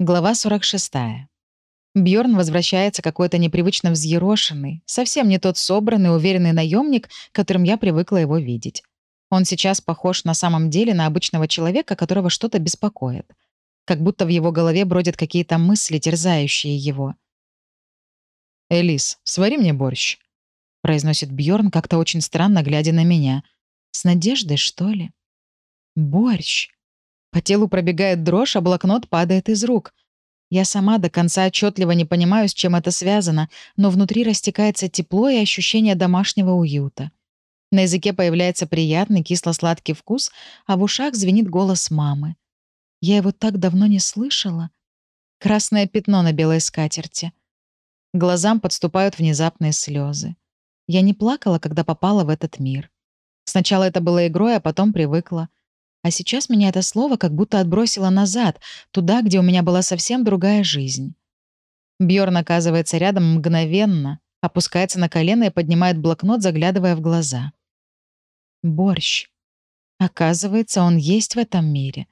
Глава 46. Бьорн возвращается какой-то непривычно взъерошенный, совсем не тот собранный, уверенный наемник, которым я привыкла его видеть. Он сейчас похож на самом деле на обычного человека, которого что-то беспокоит. Как будто в его голове бродят какие-то мысли, терзающие его. «Элис, свари мне борщ», — произносит Бьорн как-то очень странно, глядя на меня. С надеждой, что ли? Борщ. По телу пробегает дрожь, а блокнот падает из рук. Я сама до конца отчетливо не понимаю, с чем это связано, но внутри растекается тепло и ощущение домашнего уюта. На языке появляется приятный кисло-сладкий вкус, а в ушах звенит голос мамы. Я его так давно не слышала. Красное пятно на белой скатерти. Глазам подступают внезапные слезы. Я не плакала, когда попала в этот мир. Сначала это было игрой, а потом привыкла. А сейчас меня это слово как будто отбросило назад, туда, где у меня была совсем другая жизнь. Бьорн оказывается рядом мгновенно, опускается на колено и поднимает блокнот, заглядывая в глаза. Борщ. Оказывается, он есть в этом мире.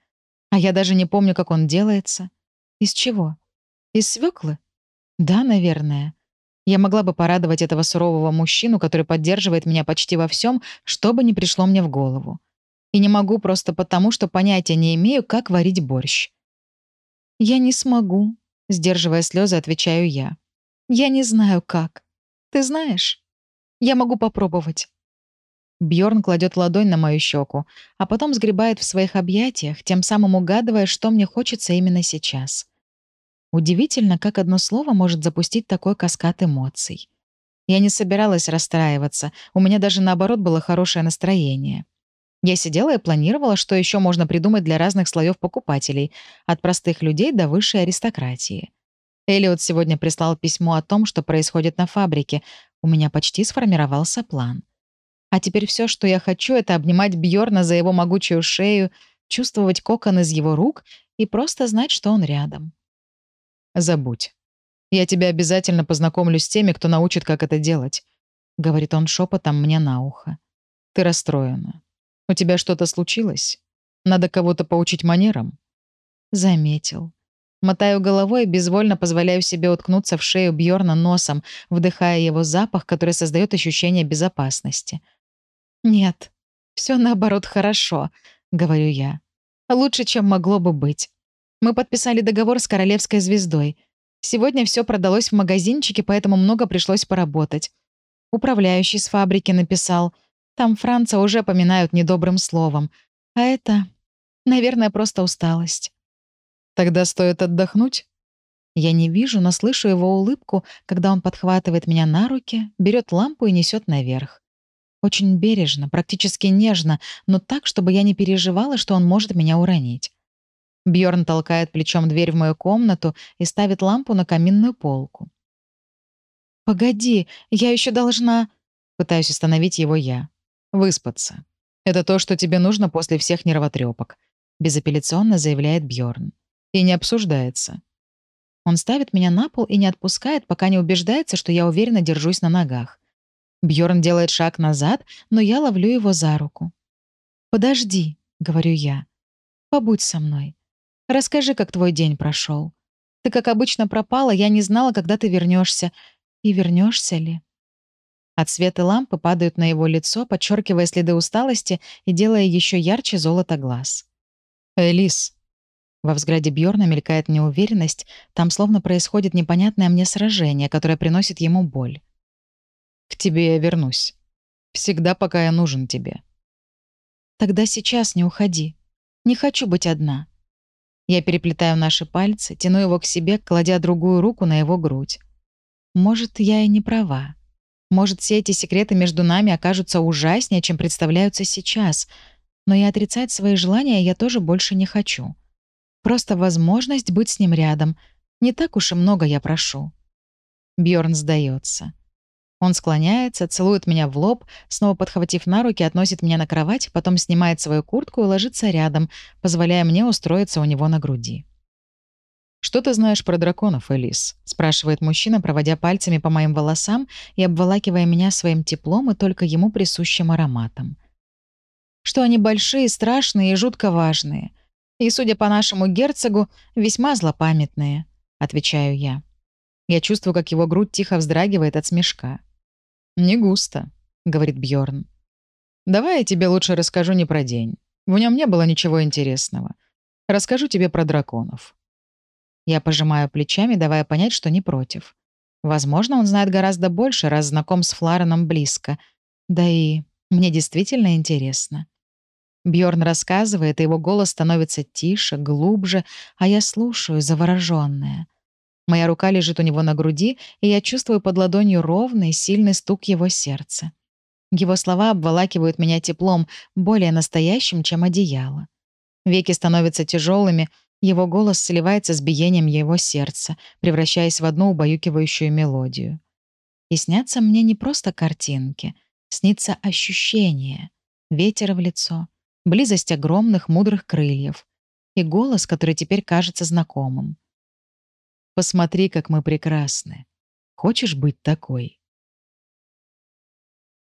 А я даже не помню, как он делается. Из чего? Из свеклы? Да, наверное. Я могла бы порадовать этого сурового мужчину, который поддерживает меня почти во всем, что бы ни пришло мне в голову. И не могу просто потому, что понятия не имею, как варить борщ. «Я не смогу», — сдерживая слезы, отвечаю я. «Я не знаю, как. Ты знаешь? Я могу попробовать». Бьорн кладет ладонь на мою щеку, а потом сгребает в своих объятиях, тем самым угадывая, что мне хочется именно сейчас. Удивительно, как одно слово может запустить такой каскад эмоций. Я не собиралась расстраиваться, у меня даже наоборот было хорошее настроение. Я сидела и планировала, что еще можно придумать для разных слоев покупателей, от простых людей до высшей аристократии. Элиот сегодня прислал письмо о том, что происходит на фабрике. У меня почти сформировался план. А теперь все, что я хочу, это обнимать Бьорна за его могучую шею, чувствовать кокон из его рук и просто знать, что он рядом. «Забудь. Я тебя обязательно познакомлю с теми, кто научит, как это делать», — говорит он шепотом мне на ухо. «Ты расстроена. У тебя что-то случилось? Надо кого-то поучить манерам?» Заметил. Мотаю головой и безвольно позволяю себе уткнуться в шею Бьорна носом, вдыхая его запах, который создает ощущение безопасности. «Нет, все наоборот хорошо», — говорю я. «Лучше, чем могло бы быть. Мы подписали договор с королевской звездой. Сегодня все продалось в магазинчике, поэтому много пришлось поработать. Управляющий с фабрики написал — там Франца уже поминают недобрым словом. А это, наверное, просто усталость. Тогда стоит отдохнуть? Я не вижу, но слышу его улыбку, когда он подхватывает меня на руки, берет лампу и несет наверх. Очень бережно, практически нежно, но так, чтобы я не переживала, что он может меня уронить. Бьорн толкает плечом дверь в мою комнату и ставит лампу на каминную полку. «Погоди, я еще должна...» Пытаюсь остановить его я. Выспаться. Это то, что тебе нужно после всех нервотрепок, безапелляционно заявляет Бьорн. И не обсуждается. Он ставит меня на пол и не отпускает, пока не убеждается, что я уверенно держусь на ногах. Бьорн делает шаг назад, но я ловлю его за руку. «Подожди», — говорю я. «Побудь со мной. Расскажи, как твой день прошел. Ты, как обычно, пропала, я не знала, когда ты вернешься. И вернешься ли?» От света лампы падают на его лицо, подчеркивая следы усталости и делая еще ярче золото глаз. «Элис». Во взгляде Бьорна мелькает неуверенность, там словно происходит непонятное мне сражение, которое приносит ему боль. «К тебе я вернусь. Всегда, пока я нужен тебе». «Тогда сейчас не уходи. Не хочу быть одна». Я переплетаю наши пальцы, тяну его к себе, кладя другую руку на его грудь. Может, я и не права. Может, все эти секреты между нами окажутся ужаснее, чем представляются сейчас, но и отрицать свои желания я тоже больше не хочу. Просто возможность быть с ним рядом. Не так уж и много я прошу. Бьорн сдается. Он склоняется, целует меня в лоб, снова подхватив на руки, относит меня на кровать, потом снимает свою куртку и ложится рядом, позволяя мне устроиться у него на груди. «Что ты знаешь про драконов, Элис?» — спрашивает мужчина, проводя пальцами по моим волосам и обволакивая меня своим теплом и только ему присущим ароматом. «Что они большие, страшные и жутко важные. И, судя по нашему герцогу, весьма злопамятные», — отвечаю я. Я чувствую, как его грудь тихо вздрагивает от смешка. «Не густо», — говорит Бьорн. «Давай я тебе лучше расскажу не про день. В нем не было ничего интересного. Расскажу тебе про драконов». Я пожимаю плечами, давая понять, что не против. Возможно, он знает гораздо больше, раз знаком с Флареном близко. Да и мне действительно интересно. Бьорн рассказывает, и его голос становится тише, глубже, а я слушаю, заворожённая. Моя рука лежит у него на груди, и я чувствую под ладонью ровный, сильный стук его сердца. Его слова обволакивают меня теплом, более настоящим, чем одеяло. Веки становятся тяжелыми, его голос сливается с биением его сердца, превращаясь в одну убаюкивающую мелодию. И снятся мне не просто картинки, снится ощущение, ветер в лицо, близость огромных мудрых крыльев и голос, который теперь кажется знакомым. Посмотри, как мы прекрасны. Хочешь быть такой?»